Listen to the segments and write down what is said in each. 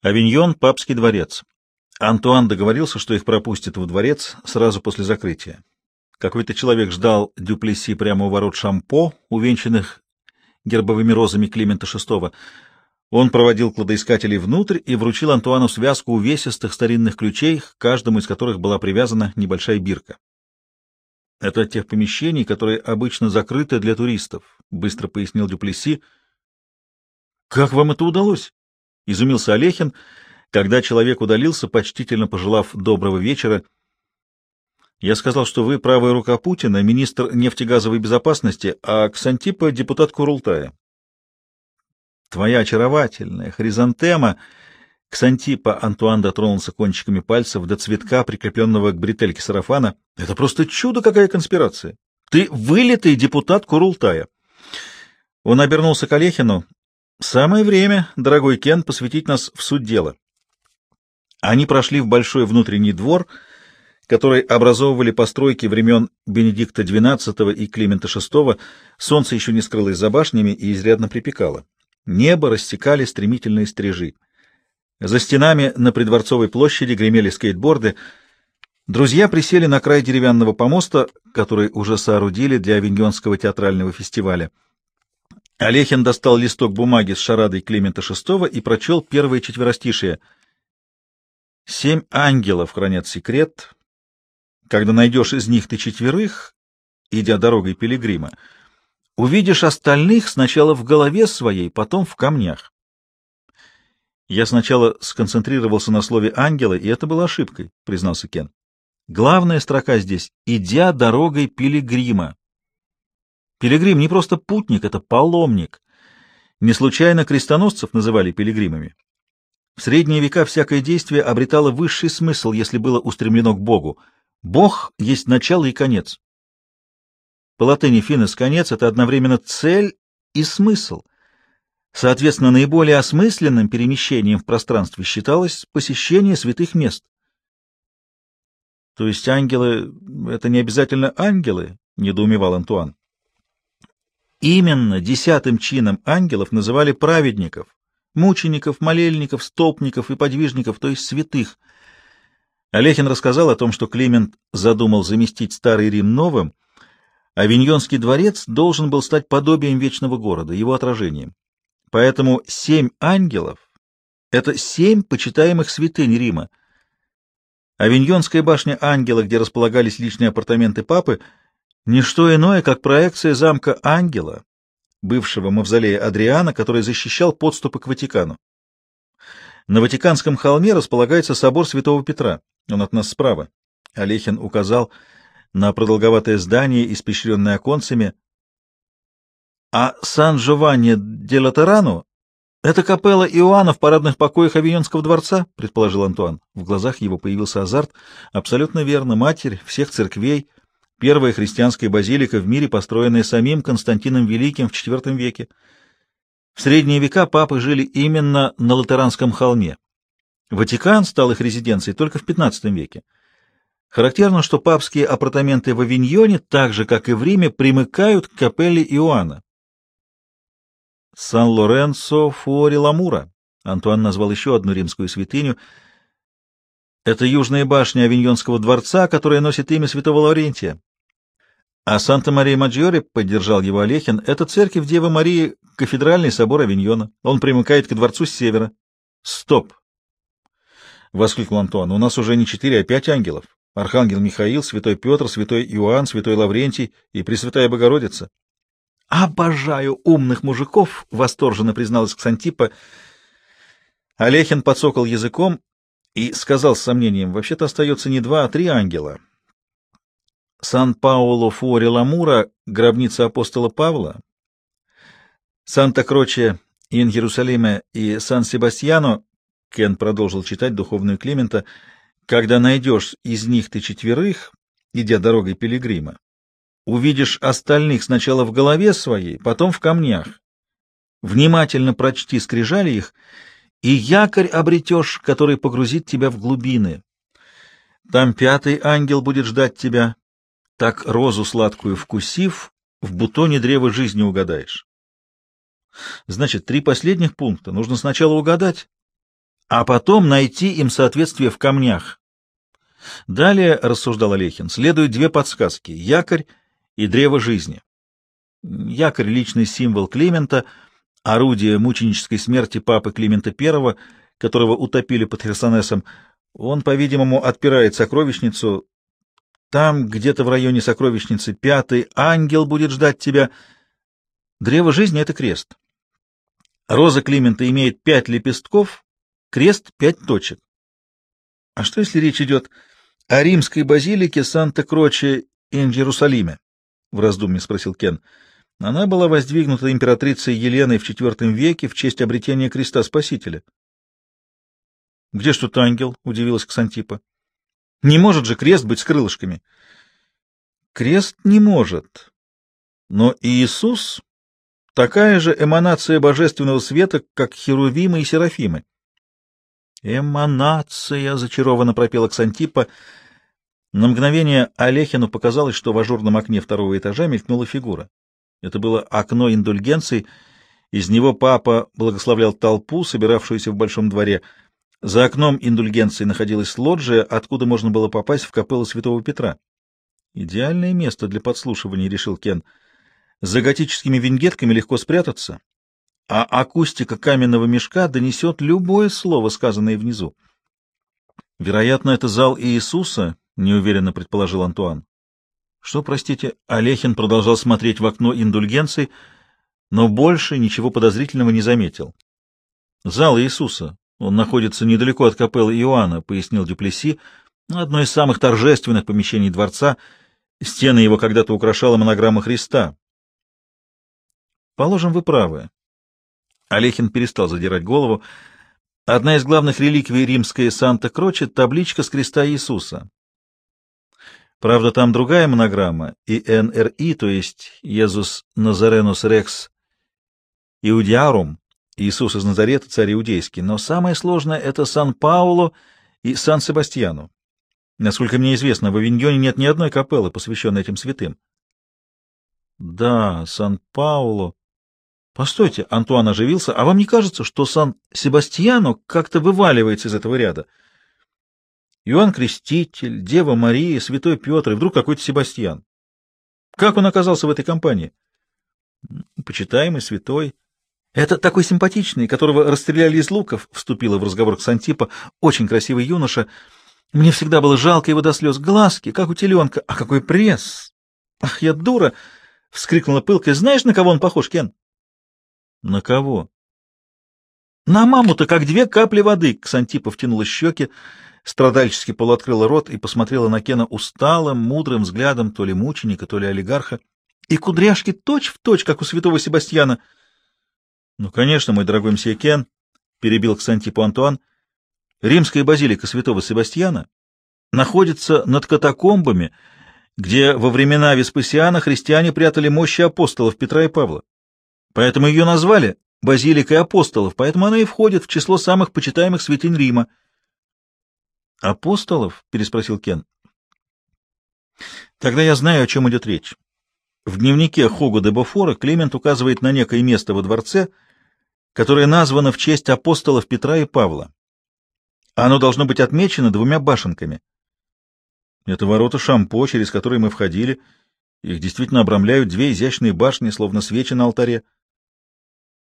Авиньон, папский дворец. Антуан договорился, что их пропустят в дворец сразу после закрытия. Какой-то человек ждал Дюплеси прямо у ворот Шампо, увенчанных гербовыми розами Климента VI. Он проводил кладоискателей внутрь и вручил Антуану связку увесистых старинных ключей, к каждому из которых была привязана небольшая бирка. — Это от тех помещений, которые обычно закрыты для туристов, — быстро пояснил Дюплеси. — Как вам это удалось? — изумился Олехин, когда человек удалился, почтительно пожелав доброго вечера. «Я сказал, что вы правая рука Путина, министр нефтегазовой безопасности, а Ксантипа — депутат Курултая». «Твоя очаровательная хризантема!» Ксантипа Антуан дотронулся кончиками пальцев до цветка, прикрепленного к бретельке сарафана. «Это просто чудо, какая конспирация! Ты вылитый депутат Курултая!» Он обернулся к Олехину, Самое время, дорогой Кен, посвятить нас в суть дела. Они прошли в большой внутренний двор, который образовывали постройки времен Бенедикта XII и Климента VI. Солнце еще не скрылось за башнями и изрядно припекало. Небо рассекали стремительные стрижи. За стенами на придворцовой площади гремели скейтборды. Друзья присели на край деревянного помоста, который уже соорудили для Авиньонского театрального фестиваля. Олехин достал листок бумаги с шарадой Климента VI и прочел первое четверостишее. «Семь ангелов хранят секрет. Когда найдешь из них ты четверых, идя дорогой пилигрима, увидишь остальных сначала в голове своей, потом в камнях». Я сначала сконцентрировался на слове «ангела», и это было ошибкой, признался Кен. Главная строка здесь «идя дорогой пилигрима». Пилигрим не просто путник, это паломник. Не случайно крестоносцев называли пилигримами. В средние века всякое действие обретало высший смысл, если было устремлено к Богу. Бог есть начало и конец. По латыни «финес» — конец — это одновременно цель и смысл. Соответственно, наиболее осмысленным перемещением в пространстве считалось посещение святых мест. То есть ангелы — это не обязательно ангелы, — недоумевал Антуан. Именно десятым чином ангелов называли праведников, мучеников, молельников, столпников и подвижников, то есть святых. Олехин рассказал о том, что Климент задумал заместить Старый Рим новым, а Виньонский дворец должен был стать подобием вечного города, его отражением. Поэтому семь ангелов — это семь почитаемых святынь Рима. Авиньонская башня ангела, где располагались личные апартаменты папы — Ничто иное, как проекция замка Ангела, бывшего мавзолея Адриана, который защищал подступы к Ватикану. На Ватиканском холме располагается собор Святого Петра. Он от нас справа. Олехин указал на продолговатое здание, испещренное оконцами. А Сан-Джованни де Латерану — это капелла Иоанна в парадных покоях Авиньонского дворца, — предположил Антуан. В глазах его появился азарт. Абсолютно верно, матерь всех церквей — первая христианская базилика в мире, построенная самим Константином Великим в IV веке. В средние века папы жили именно на Латеранском холме. Ватикан стал их резиденцией только в XV веке. Характерно, что папские апартаменты в Авиньоне, так же, как и в Риме, примыкают к капелле Иоанна. Сан-Лоренцо Фуори-Ламура. Антуан назвал еще одну римскую святыню — это южная башня Авиньонского дворца, которая носит имя святого Лаврентия. А Санта-Мария-Маджоре, поддержал его Олехин, это церковь Девы Марии, кафедральный собор Авиньона. Он примыкает к дворцу с севера. Стоп! — воскликнул Антуан. — У нас уже не четыре, а пять ангелов. Архангел Михаил, святой Петр, святой Иоанн, святой Лаврентий и Пресвятая Богородица. — Обожаю умных мужиков! — восторженно призналась Ксантипа. Олехин подсокал языком и сказал с сомнением, вообще-то остается не два, а три ангела. Сан-Пауло Фуори Ламура, гробница апостола Павла, Санта-Кроче ин Иерусалиме и Сан-Себастьяно, Кен продолжил читать духовную Климента, когда найдешь из них ты четверых, идя дорогой пилигрима, увидишь остальных сначала в голове своей, потом в камнях. Внимательно прочти скрижали их — и якорь обретешь, который погрузит тебя в глубины. Там пятый ангел будет ждать тебя, так розу сладкую вкусив, в бутоне древа жизни угадаешь. Значит, три последних пункта нужно сначала угадать, а потом найти им соответствие в камнях. Далее, рассуждал Олехин, следуют две подсказки — якорь и древо жизни. Якорь — личный символ Климента, орудие мученической смерти папы Климента I, которого утопили под Херсонесом. Он, по-видимому, отпирает сокровищницу. Там, где-то в районе сокровищницы, пятый ангел будет ждать тебя. Древо жизни — это крест. Роза Климента имеет пять лепестков, крест — пять точек. А что, если речь идет о римской базилике Санта-Кроче ин Иерусалиме? — в раздумье спросил Кен. Она была воздвигнута императрицей Еленой в IV веке в честь обретения креста Спасителя. — Где ж тут ангел? — удивилась Ксантипа. — Не может же крест быть с крылышками. — Крест не может. Но Иисус — такая же эманация божественного света, как херувимы и серафимы. «Эманация!» — зачарованно пропела Ксантипа. На мгновение Олехину показалось, что в ажурном окне второго этажа мелькнула фигура. Это было окно индульгенций. Из него папа благословлял толпу, собиравшуюся в большом дворе. За окном индульгенции находилась лоджия, откуда можно было попасть в капеллу святого Петра. «Идеальное место для подслушивания», — решил Кен. «За готическими виньетками легко спрятаться, а акустика каменного мешка донесет любое слово, сказанное внизу. Вероятно, это зал Иисуса, неуверенно предположил Антуан. Что, простите, Олехин продолжал смотреть в окно индульгенции, но больше ничего подозрительного не заметил. Зал Иисуса. Он находится недалеко от капеллы Иоанна, пояснил Дюплеси, одно из самых торжественных помещений дворца. Стены его когда-то украшала монограмма Христа. Положим, вы правы. Олехин перестал задирать голову. Одна из главных реликвий римской Санта-Кроче — табличка с креста Иисуса. Правда, там другая монограмма, ИНРИ, то есть «Иисус Назаренус Рекс Иудиарум», Иисус из Назарета, царь иудейский, но самое сложное — это Сан-Пауло и Сан-Себастьяну. Насколько мне известно, в Авиньоне нет ни одной капеллы, посвященной этим святым. Да, Сан-Пауло. Постойте, Антуан оживился, а вам не кажется, что Сан-Себастьяно как-то вываливается из этого ряда? Иоанн Креститель, Дева Мария, Святой Петр и вдруг какой-то Себастьян. Как он оказался в этой компании? Почитаемый, святой. Это такой симпатичный, которого расстреляли из луков, вступила в разговор к Сантипа, очень красивый юноша. Мне всегда было жалко его до слез. Глазки, как у теленка. А какой пресс! Ах, я дура! — вскрикнула пылкой. Знаешь, на кого он похож, Кен? На кого? На маму-то как две капли воды. Ксантипа втянула щеки, страдальчески полуоткрыла рот и посмотрела на Кена усталым, мудрым взглядом то ли мученика, то ли олигарха. И кудряшки точь-в-точь, точь, как у святого Себастьяна. — Ну, конечно, мой дорогой мсье Кен, — перебил Ксантипу Антуан, — римская базилика святого Себастьяна находится над катакомбами, где во времена Веспасиана христиане прятали мощи апостолов Петра и Павла. Поэтому ее назвали базиликой апостолов, поэтому она и входит в число самых почитаемых святынь Рима. «Апостолов?» — переспросил Кен. «Тогда я знаю, о чем идет речь. В дневнике Хуго де Бофора Климент указывает на некое место во дворце, которое названо в честь апостолов Петра и Павла. Оно должно быть отмечено двумя башенками. Это ворота Шампо, через которые мы входили. Их действительно обрамляют две изящные башни, словно свечи на алтаре.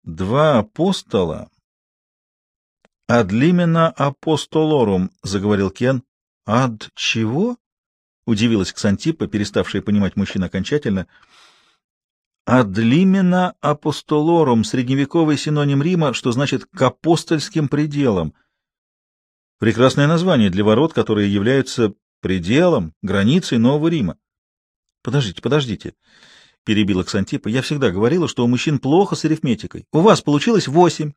Два апостола. Адлимена апостолорум, заговорил Кен. Ад чего? Удивилась Ксантипа, переставшая понимать мужчин окончательно. Адлимена апостолорум, средневековый синоним Рима, что значит к апостольским пределам. Прекрасное название для ворот, которые являются пределом, границей Нового Рима. Подождите, подождите. — перебила Ксантипа. — Я всегда говорила, что у мужчин плохо с арифметикой. У вас получилось восемь.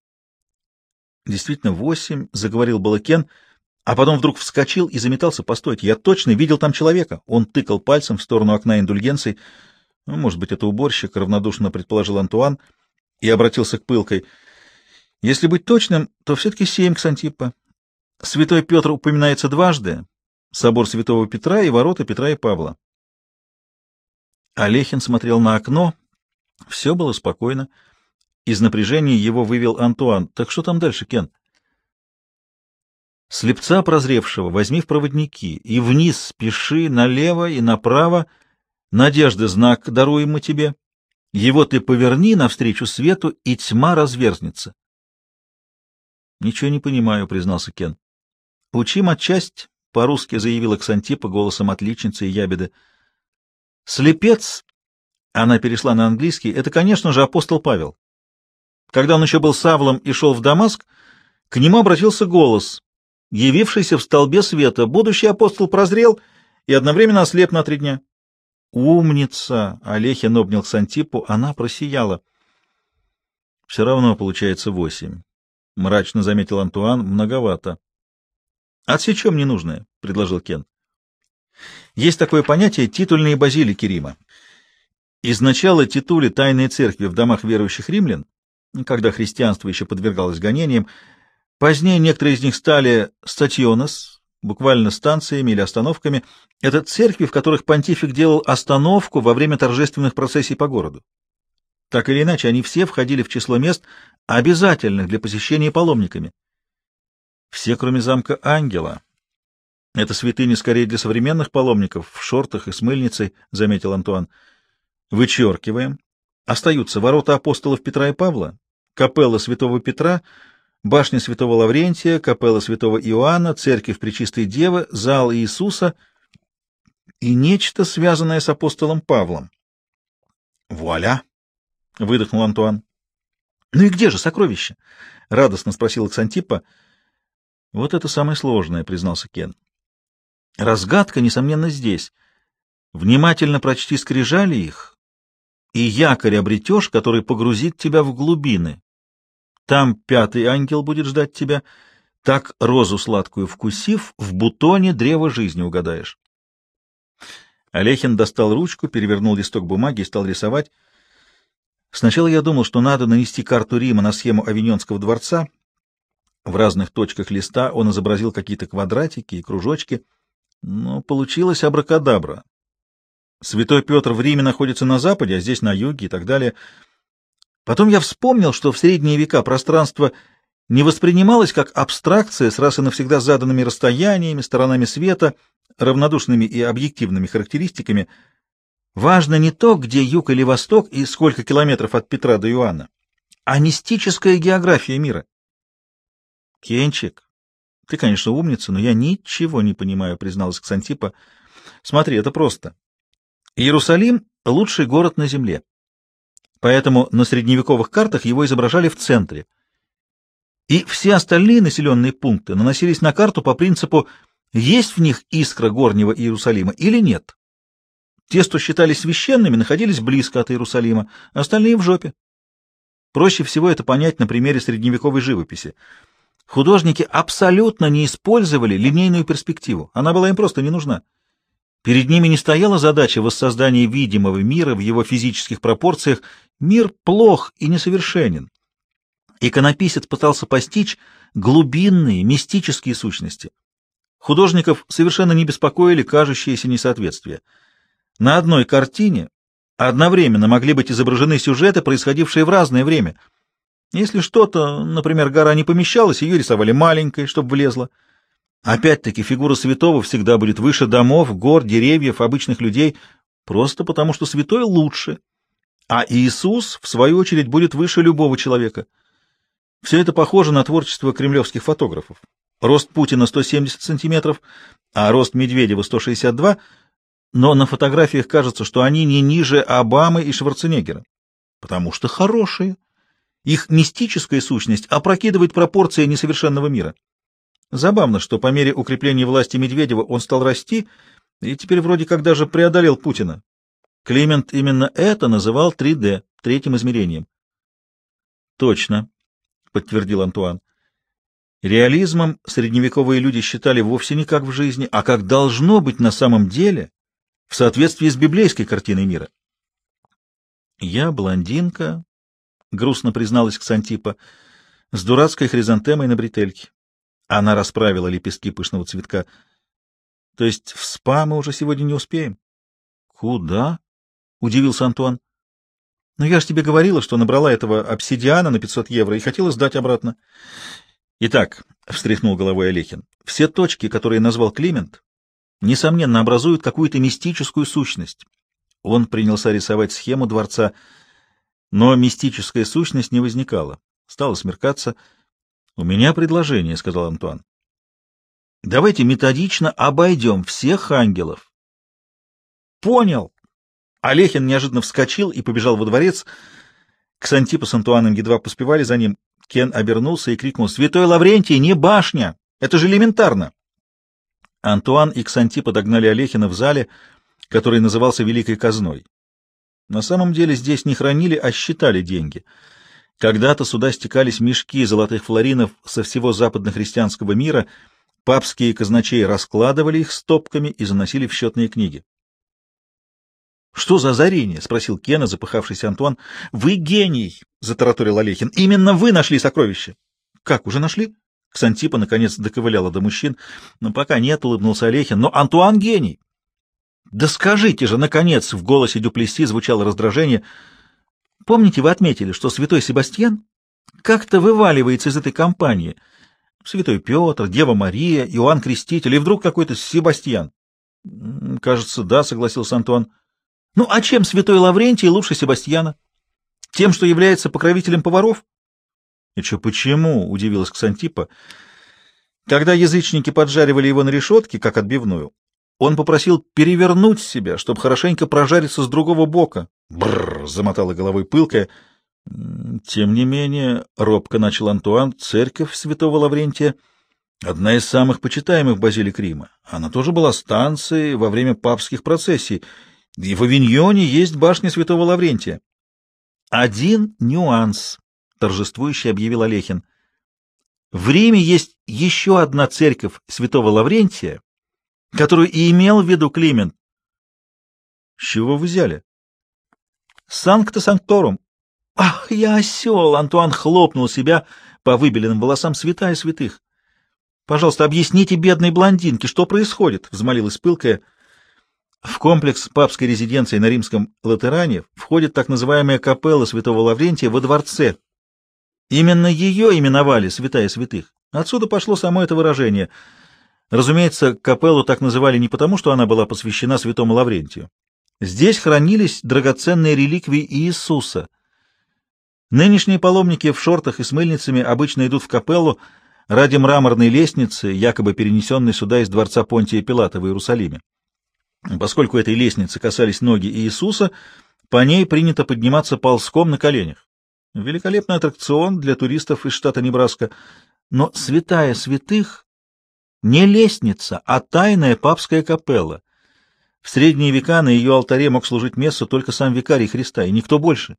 — Действительно, восемь, — заговорил Балакен, а потом вдруг вскочил и заметался. — Постойте, я точно видел там человека. Он тыкал пальцем в сторону окна индульгенций. Ну, может быть, это уборщик, — равнодушно предположил Антуан и обратился к пылкой. — Если быть точным, то все-таки семь, Ксантипа. Святой Петр упоминается дважды. Собор Святого Петра и ворота Петра и Павла. Олехин смотрел на окно. Все было спокойно. Из напряжения его вывел Антуан. «Так что там дальше, Кен?» Слепца прозревшего возьми в проводники, и вниз спеши, налево и направо. Надежды знак даруем мы тебе. Его ты поверни навстречу свету, и тьма разверзнется. — Ничего не понимаю, — признался Кен. — Учим отчасть, — по-русски заявила Ксантипа голосом отличницы и ябеды. — Слепец, — она перешла на английский, — это, конечно же, апостол Павел. Когда он еще был Савлом и шел в Дамаск, к нему обратился голос, явившийся в столбе света. Будущий апостол прозрел и одновременно ослеп на три дня. «Умница!» — Олехин обнял Ксантипу, она просияла. «Все равно получается восемь», — мрачно заметил Антуан, — «многовато». «Отсечем ненужное», — предложил Кен. «Есть такое понятие «титульные базилики Рима». Изначало титули тайной церкви в домах верующих римлян, когда христианство еще подвергалось гонениям, позднее некоторые из них стали статионос, буквально станциями или остановками. Это церкви, в которых понтифик делал остановку во время торжественных процессий по городу. Так или иначе, они все входили в число мест, обязательных для посещения паломниками. Все, кроме замка Ангела. Это святыни скорее для современных паломников, в шортах и с мыльницей, — заметил Антуан. Вычеркиваем. Остаются ворота апостолов Петра и Павла, капелла святого Петра, башня святого Лаврентия, капелла святого Иоанна, церковь Пречистой Девы, зал Иисуса и нечто, связанное с апостолом Павлом. «Вуаля!» — выдохнул Антуан. «Ну и где же сокровище?» — радостно спросил Ксантипа. «Вот это самое сложное», — признался Кен. «Разгадка, несомненно, здесь. Внимательно прочти скрижали их, и якорь обретешь, который погрузит тебя в глубины, там пятый ангел будет ждать тебя. Так розу сладкую вкусив, в бутоне древо жизни угадаешь. Олехин достал ручку, перевернул листок бумаги и стал рисовать. Сначала я думал, что надо нанести карту Рима на схему Авиньонского дворца. В разных точках листа он изобразил какие-то квадратики и кружочки, но получилось абракадабра. Святой Петр в Риме находится на западе, а здесь на юге и так далее — Потом я вспомнил, что в средние века пространство не воспринималось как абстракция с раз и навсегда заданными расстояниями, сторонами света, равнодушными и объективными характеристиками. Важно не то, где юг или восток и сколько километров от Петра до Иоанна, а мистическая география мира. Кенчик, ты, конечно, умница, но я ничего не понимаю, призналась Ксантипа. Смотри, это просто. Иерусалим — лучший город на земле поэтому на средневековых картах его изображали в центре. И все остальные населенные пункты наносились на карту по принципу есть в них искра горнего Иерусалима или нет. Те, что считались священными, находились близко от Иерусалима, остальные в жопе. Проще всего это понять на примере средневековой живописи. Художники абсолютно не использовали линейную перспективу, она была им просто не нужна. Перед ними не стояла задача воссоздания видимого мира в его физических пропорциях. Мир плох и несовершенен. Иконописец пытался постичь глубинные, мистические сущности. Художников совершенно не беспокоили кажущиеся несоответствия. На одной картине одновременно могли быть изображены сюжеты, происходившие в разное время. Если что-то, например, гора не помещалась, ее рисовали маленькой, чтобы влезла. Опять-таки фигура святого всегда будет выше домов, гор, деревьев, обычных людей, просто потому что святой лучше. А Иисус, в свою очередь, будет выше любого человека. Все это похоже на творчество кремлевских фотографов. Рост Путина 170 сантиметров, а рост Медведева 162, но на фотографиях кажется, что они не ниже Обамы и Шварценеггера, потому что хорошие. Их мистическая сущность опрокидывает пропорции несовершенного мира. Забавно, что по мере укрепления власти Медведева он стал расти и теперь вроде как даже преодолел Путина. Климент именно это называл 3D, третьим измерением. Точно, подтвердил Антуан. Реализмом средневековые люди считали вовсе не как в жизни, а как должно быть на самом деле, в соответствии с библейской картиной мира. Я блондинка, грустно призналась Ксантипа, с дурацкой хризантемой на бретельке. Она расправила лепестки пышного цветка. — То есть в СПА мы уже сегодня не успеем? — Куда? — удивился Антуан. — Ну, я же тебе говорила, что набрала этого обсидиана на 500 евро и хотела сдать обратно. Итак, — встряхнул головой Олехин, — все точки, которые назвал Климент, несомненно, образуют какую-то мистическую сущность. Он принялся рисовать схему дворца, но мистическая сущность не возникала. Стало смеркаться. — У меня предложение, — сказал Антуан. — Давайте методично обойдем всех ангелов. — Понял. Олехин неожиданно вскочил и побежал во дворец. Ксантипа с Антуаном едва поспевали за ним. Кен обернулся и крикнул «Святой Лаврентий, не башня! Это же элементарно!» Антуан и Ксантипа догнали Олехина в зале, который назывался Великой казной. На самом деле здесь не хранили, а считали деньги. Когда-то сюда стекались мешки золотых флоринов со всего западно-христианского мира, папские казначеи раскладывали их стопками и заносили в счетные книги. «Что за озарение?» — спросил Кена, запыхавшийся Антуан. «Вы гений!» — затараторил Олехин. «Именно вы нашли сокровище!» «Как, уже нашли?» Ксантипа, наконец, доковыляла до мужчин. «Но пока нет», — улыбнулся Олехин. «Но Антуан гений!» «Да скажите же, наконец!» — в голосе Дюплесси звучало раздражение. «Помните, вы отметили, что святой Себастьян как-то вываливается из этой компании? Святой Петр, Дева Мария, Иоанн Креститель и вдруг какой-то Себастьян?» «Кажется, да», — согласился Антуан. Ну а чем святой Лаврентий лучше Себастьяна? Тем, что является покровителем поваров? — И что, почему? — удивилась Ксантипа. Когда язычники поджаривали его на решетке, как отбивную, он попросил перевернуть себя, чтобы хорошенько прожариться с другого бока. Бррр! — замотала головой пылкая. Тем не менее, робко начал Антуан, церковь святого Лаврентия — одна из самых почитаемых базилик Рима. Она тоже была станцией во время папских процессий — и в Авиньоне есть башня святого Лаврентия. Один нюанс, торжествующе объявил Олехин. В Риме есть еще одна церковь святого Лаврентия, которую и имел в виду Климент. С чего вы взяли? Санкта Санкторум. Ах, я осел! Антуан хлопнул себя по выбеленным волосам святая святых. Пожалуйста, объясните бедной блондинке, что происходит, взмолилась пылкая. В комплекс папской резиденции на римском Латеране входит так называемая капелла святого Лаврентия во дворце. Именно ее именовали святая святых. Отсюда пошло само это выражение. Разумеется, капеллу так называли не потому, что она была посвящена святому Лаврентию. Здесь хранились драгоценные реликвии Иисуса. Нынешние паломники в шортах и с мыльницами обычно идут в капеллу ради мраморной лестницы, якобы перенесенной сюда из дворца Понтия Пилата в Иерусалиме. Поскольку этой лестницы касались ноги Иисуса, по ней принято подниматься ползком на коленях. Великолепный аттракцион для туристов из штата Небраска. Но святая святых не лестница, а тайная папская капелла. В средние века на ее алтаре мог служить мессу только сам викарий Христа, и никто больше,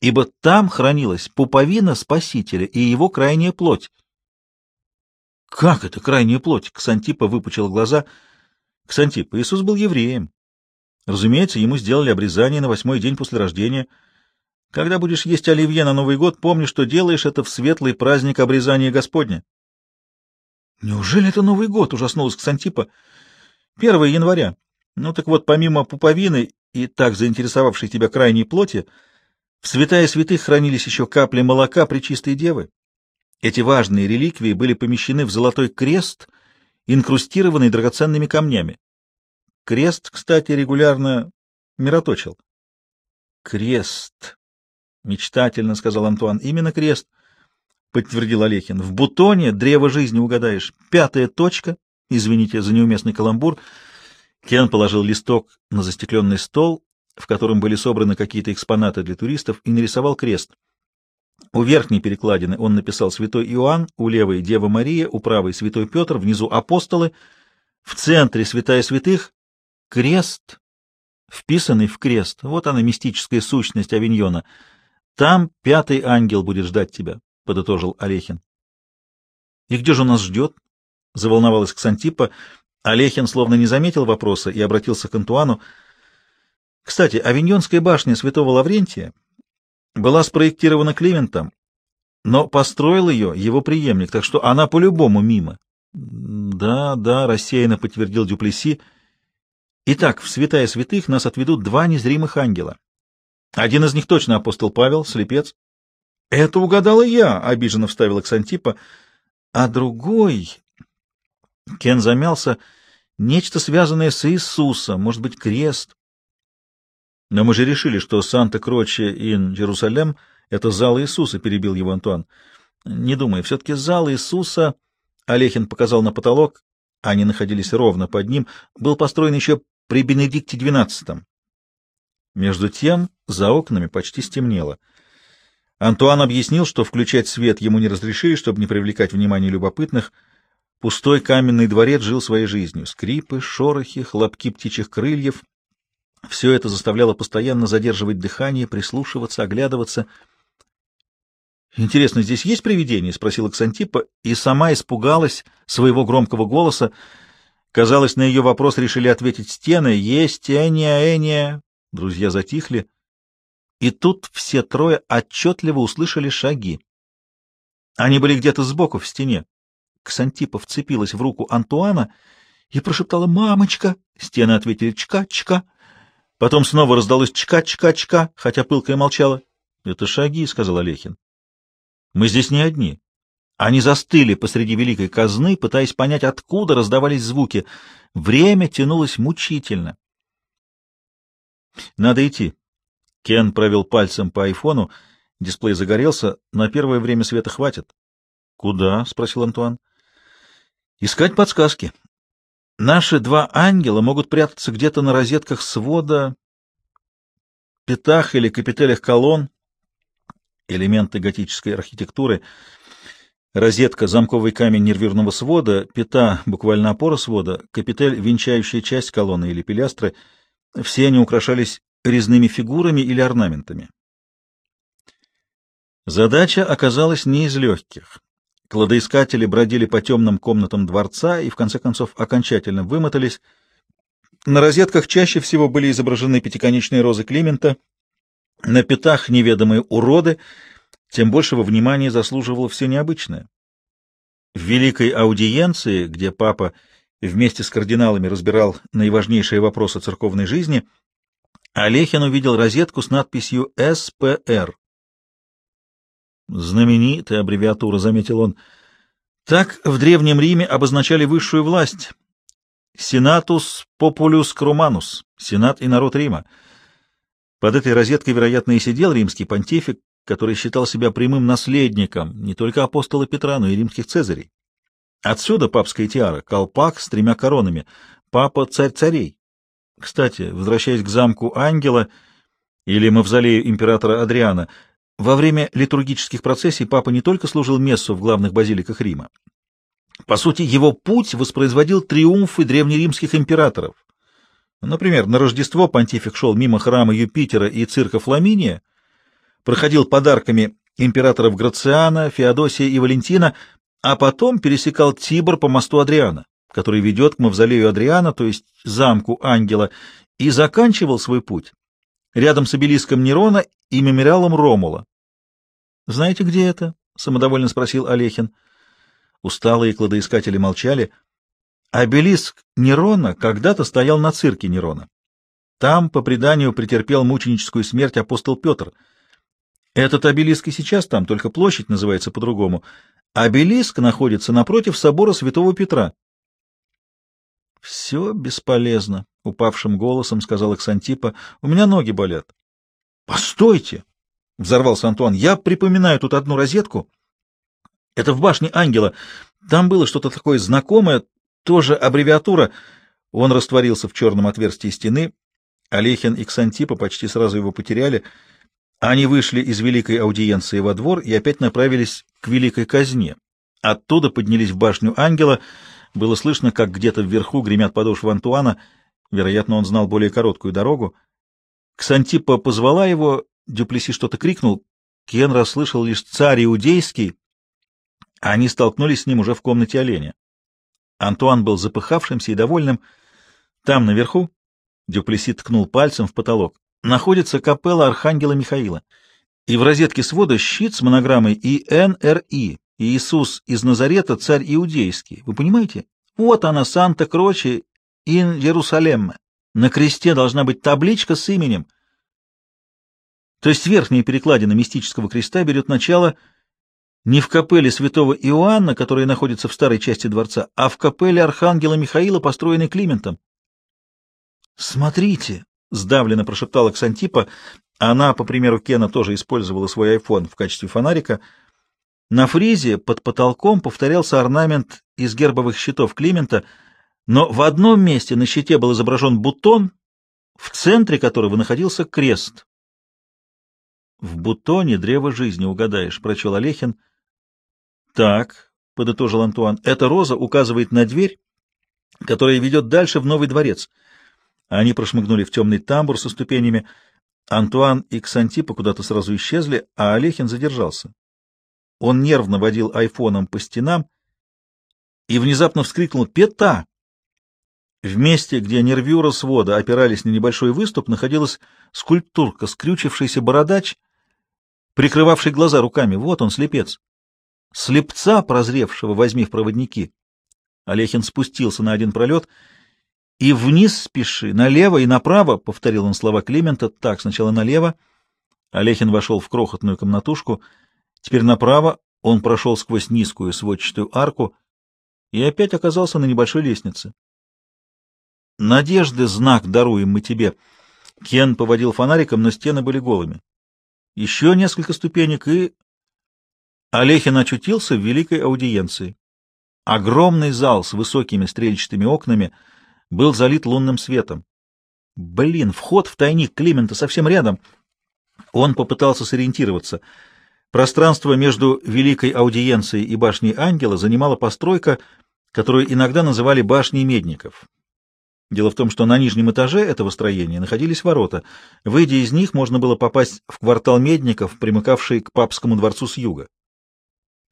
ибо там хранилась пуповина Спасителя и его крайняя плоть. — Как это крайняя плоть? — Ксантипа выпучил глаза — Ксантип, Иисус был евреем. Разумеется, ему сделали обрезание на восьмой день после рождения. Когда будешь есть оливье на Новый год, помни, что делаешь это в светлый праздник обрезания Господня. Неужели это Новый год? Ужаснулась Ксантипа. 1 января. Ну так вот, помимо пуповины и так заинтересовавшей тебя крайней плоти, в святая святых хранились еще капли молока Пречистой Девы. Эти важные реликвии были помещены в золотой крест — инкрустированный драгоценными камнями. Крест, кстати, регулярно мироточил. «Крест», — мечтательно сказал Антуан, — «именно крест», — подтвердил Олехин. «В бутоне древо жизни угадаешь. Пятая точка, извините за неуместный каламбур». Кен положил листок на застекленный стол, в котором были собраны какие-то экспонаты для туристов, и нарисовал крест. У верхней перекладины он написал «Святой Иоанн», у левой «Дева Мария», у правой «Святой Петр», внизу «Апостолы», в центре «Святая святых», крест, вписанный в крест. Вот она, мистическая сущность Авиньона. Там пятый ангел будет ждать тебя, — подытожил Олехин. — И где же нас ждет? — заволновалась Ксантипа. Олехин словно не заметил вопроса и обратился к Антуану. — Кстати, Авиньонская башня святого Лаврентия была спроектирована Климентом, но построил ее его преемник, так что она по-любому мимо. Да, да, рассеянно подтвердил Дюплеси. Итак, в святая святых нас отведут два незримых ангела. Один из них точно апостол Павел, слепец. Это угадала я, обиженно вставила Ксантипа. а другой... Кен замялся. Нечто связанное с Иисусом, может быть, крест. Но мы же решили, что Санта-Кроче ин Иерусалим — это зал Иисуса, — перебил его Антуан. Не думай, все-таки зал Иисуса, — Олехин показал на потолок, они находились ровно под ним, был построен еще при Бенедикте XII. Между тем за окнами почти стемнело. Антуан объяснил, что включать свет ему не разрешили, чтобы не привлекать внимание любопытных. Пустой каменный дворец жил своей жизнью. Скрипы, шорохи, хлопки птичьих крыльев — все это заставляло постоянно задерживать дыхание, прислушиваться, оглядываться. «Интересно, здесь есть привидение?» — спросила Ксантипа, и сама испугалась своего громкого голоса. Казалось, на ее вопрос решили ответить стены. «Есть, Эния, Эния!» Друзья затихли. И тут все трое отчетливо услышали шаги. Они были где-то сбоку, в стене. Ксантипа вцепилась в руку Антуана и прошептала «Мамочка!» Стены ответили «Чка-чка!» Потом снова раздалось «чка-чка-чка», хотя пылкая молчала. — Это шаги, — сказал Олехин. — Мы здесь не одни. Они застыли посреди великой казны, пытаясь понять, откуда раздавались звуки. Время тянулось мучительно. — Надо идти. Кен провел пальцем по айфону. Дисплей загорелся. На первое время света хватит. — Куда? — спросил Антуан. — Искать подсказки. Наши два ангела могут прятаться где-то на розетках свода, пятах или капителях колонн, элементы готической архитектуры, розетка — замковый камень нервюрного свода, пята — буквально опора свода, капитель — венчающая часть колонны или пилястры. Все они украшались резными фигурами или орнаментами. Задача оказалась не из легких. Кладоискатели бродили по темным комнатам дворца и, в конце концов, окончательно вымотались. На розетках чаще всего были изображены пятиконечные розы Климента, на пятах неведомые уроды, тем большего внимания заслуживало все необычное. В великой аудиенции, где папа вместе с кардиналами разбирал наиважнейшие вопросы церковной жизни, Олехин увидел розетку с надписью «СПР» Знаменитая аббревиатура, заметил он. Так в Древнем Риме обозначали высшую власть. Сенатус популюс круманус, сенат и народ Рима. Под этой розеткой, вероятно, и сидел римский понтифик, который считал себя прямым наследником не только апостола Петра, но и римских цезарей. Отсюда папская тиара, колпак с тремя коронами, папа царь царей. Кстати, возвращаясь к замку Ангела или мавзолею императора Адриана, во время литургических процессий папа не только служил мессу в главных базиликах Рима. По сути, его путь воспроизводил триумфы древнеримских императоров. Например, на Рождество понтифик шел мимо храма Юпитера и цирка Фламиния, проходил подарками императоров Грациана, Феодосия и Валентина, а потом пересекал Тибр по мосту Адриана, который ведет к мавзолею Адриана, то есть замку ангела, и заканчивал свой путь рядом с обелиском Нерона и мемориалом Ромула. «Знаете, где это?» — самодовольно спросил Олехин. Усталые кладоискатели молчали. Обелиск Нерона когда-то стоял на цирке Нерона. Там, по преданию, претерпел мученическую смерть апостол Петр. Этот обелиск и сейчас там, только площадь называется по-другому. Обелиск находится напротив собора святого Петра. «Все бесполезно», — упавшим голосом сказал Эксантипа. «У меня ноги болят». «Постойте!» — взорвался Антуан. «Я припоминаю тут одну розетку. Это в башне Ангела. Там было что-то такое знакомое, тоже аббревиатура». Он растворился в черном отверстии стены. Олехин и Ксантипа почти сразу его потеряли. Они вышли из великой аудиенции во двор и опять направились к великой казне. Оттуда поднялись в башню Ангела — было слышно, как где-то вверху гремят подошвы Антуана. Вероятно, он знал более короткую дорогу. Ксантипа позвала его, Дюплеси что-то крикнул. Кен расслышал лишь царь иудейский. Они столкнулись с ним уже в комнате оленя. Антуан был запыхавшимся и довольным. Там, наверху, Дюплеси ткнул пальцем в потолок, находится капелла Архангела Михаила. И в розетке свода щит с монограммой ИНРИ. Иисус из Назарета, царь иудейский. Вы понимаете? Вот она, Санта-Кроче, ин Иерусалем. На кресте должна быть табличка с именем. То есть верхняя перекладина мистического креста берет начало Не в капелле святого Иоанна, которая находится в старой части дворца, а в капелле архангела Михаила, построенной Климентом. «Смотрите!» — сдавленно прошептала Ксантипа. Она, по примеру Кена, тоже использовала свой iPhone в качестве фонарика. На фризе под потолком повторялся орнамент из гербовых щитов Климента, но в одном месте на щите был изображен бутон, в центре которого находился крест. «В бутоне древо жизни угадаешь», — прочел Олехин. «Так», — подытожил Антуан, — «эта роза указывает на дверь, которая ведет дальше в новый дворец». Они прошмыгнули в темный тамбур со ступенями. Антуан и Ксантипа куда-то сразу исчезли, а Олехин задержался. Он нервно водил айфоном по стенам и внезапно вскрикнул «Пета!». В месте, где нервюра свода опирались на небольшой выступ, находилась скульптурка, скрючившийся бородач, прикрывавший глаза руками. Вот он, слепец. Слепца, прозревшего, возьми в проводники. Олехин спустился на один пролет — и вниз спеши, налево и направо, — повторил он слова Климента. Так, сначала налево. Олехин вошел в крохотную комнатушку. Теперь направо он прошел сквозь низкую сводчатую арку и опять оказался на небольшой лестнице. «Надежды, знак даруем мы тебе!» Кен поводил фонариком, но стены были голыми. Еще несколько ступенек, и... Олехин очутился в великой аудиенции. Огромный зал с высокими стрельчатыми окнами — был залит лунным светом. Блин, вход в тайник Климента совсем рядом. Он попытался сориентироваться. Пространство между Великой Аудиенцией и Башней Ангела занимала постройка, которую иногда называли Башней Медников. Дело в том, что на нижнем этаже этого строения находились ворота. Выйдя из них, можно было попасть в квартал Медников, примыкавший к папскому дворцу с юга.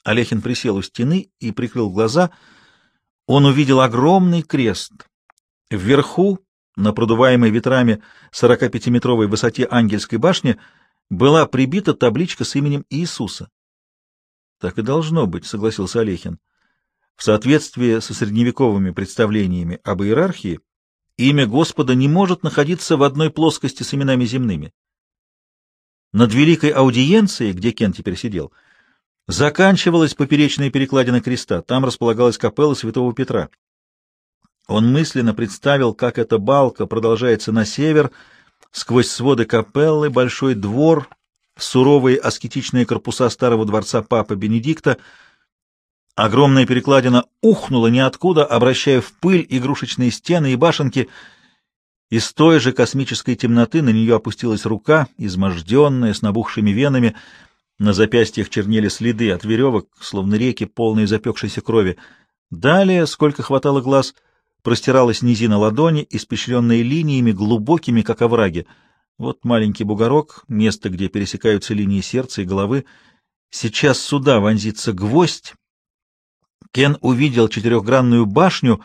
Олехин присел у стены и прикрыл глаза. Он увидел огромный крест — Вверху, на продуваемой ветрами 45-метровой высоте Ангельской башни, была прибита табличка с именем Иисуса. Так и должно быть, согласился Олехин. В соответствии со средневековыми представлениями об иерархии, имя Господа не может находиться в одной плоскости с именами земными. Над великой аудиенцией, где Кен теперь сидел, заканчивалась поперечная перекладина креста, там располагалась капелла святого Петра. Он мысленно представил, как эта балка продолжается на север, сквозь своды капеллы, большой двор, суровые аскетичные корпуса старого дворца Папы Бенедикта. Огромная перекладина ухнула ниоткуда, обращая в пыль игрушечные стены и башенки. Из той же космической темноты на нее опустилась рука, изможденная, с набухшими венами. На запястьях чернели следы от веревок, словно реки, полные запекшейся крови. Далее, сколько хватало глаз — простиралась низина ладони, испещренная линиями, глубокими, как овраги. Вот маленький бугорок, место, где пересекаются линии сердца и головы. Сейчас сюда вонзится гвоздь. Кен увидел четырехгранную башню,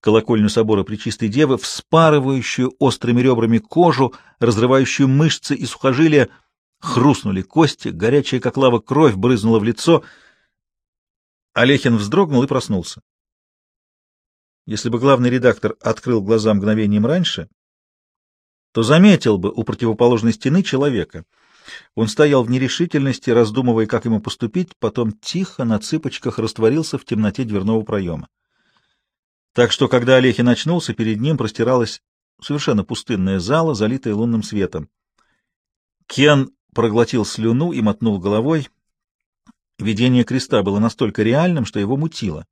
колокольню собора Пречистой Девы, вспарывающую острыми ребрами кожу, разрывающую мышцы и сухожилия. Хрустнули кости, горячая, как лава, кровь брызнула в лицо. Олехин вздрогнул и проснулся. Если бы главный редактор открыл глаза мгновением раньше, то заметил бы у противоположной стены человека. Он стоял в нерешительности, раздумывая, как ему поступить, потом тихо на цыпочках растворился в темноте дверного проема. Так что, когда Олехин очнулся, перед ним простиралась совершенно пустынная зала, залитая лунным светом. Кен проглотил слюну и мотнул головой. Видение креста было настолько реальным, что его мутило.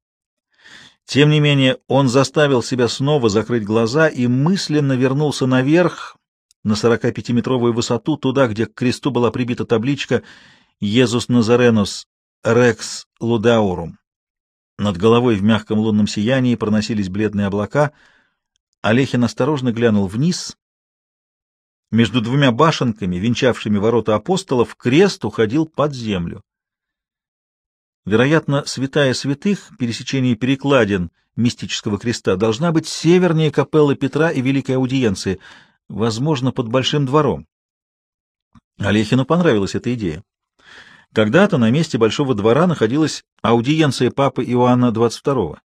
Тем не менее, он заставил себя снова закрыть глаза и мысленно вернулся наверх, на 45-метровую высоту, туда, где к кресту была прибита табличка «Иезус Назаренус Рекс Лудаурум». Над головой в мягком лунном сиянии проносились бледные облака. Олехин осторожно глянул вниз. Между двумя башенками, венчавшими ворота апостолов, крест уходил под землю. Вероятно, святая святых, пересечение перекладин мистического креста, должна быть севернее капеллы Петра и Великой Аудиенции, возможно, под Большим двором. Олехину понравилась эта идея. Когда-то на месте Большого двора находилась аудиенция папы Иоанна XXII.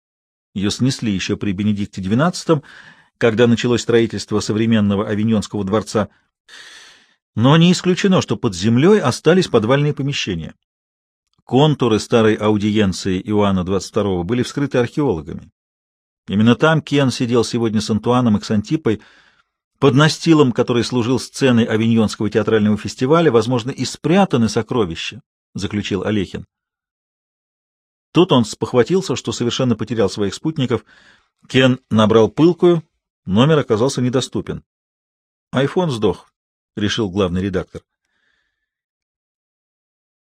Ее снесли еще при Бенедикте XII, когда началось строительство современного Авиньонского дворца. Но не исключено, что под землей остались подвальные помещения. Контуры старой аудиенции Иоанна XXII были вскрыты археологами. Именно там Кен сидел сегодня с Антуаном и Ксантипой, под настилом, который служил сценой Авиньонского театрального фестиваля, возможно, и спрятаны сокровища, — заключил Олехин. Тут он спохватился, что совершенно потерял своих спутников. Кен набрал пылкую, номер оказался недоступен. — Айфон сдох, — решил главный редактор.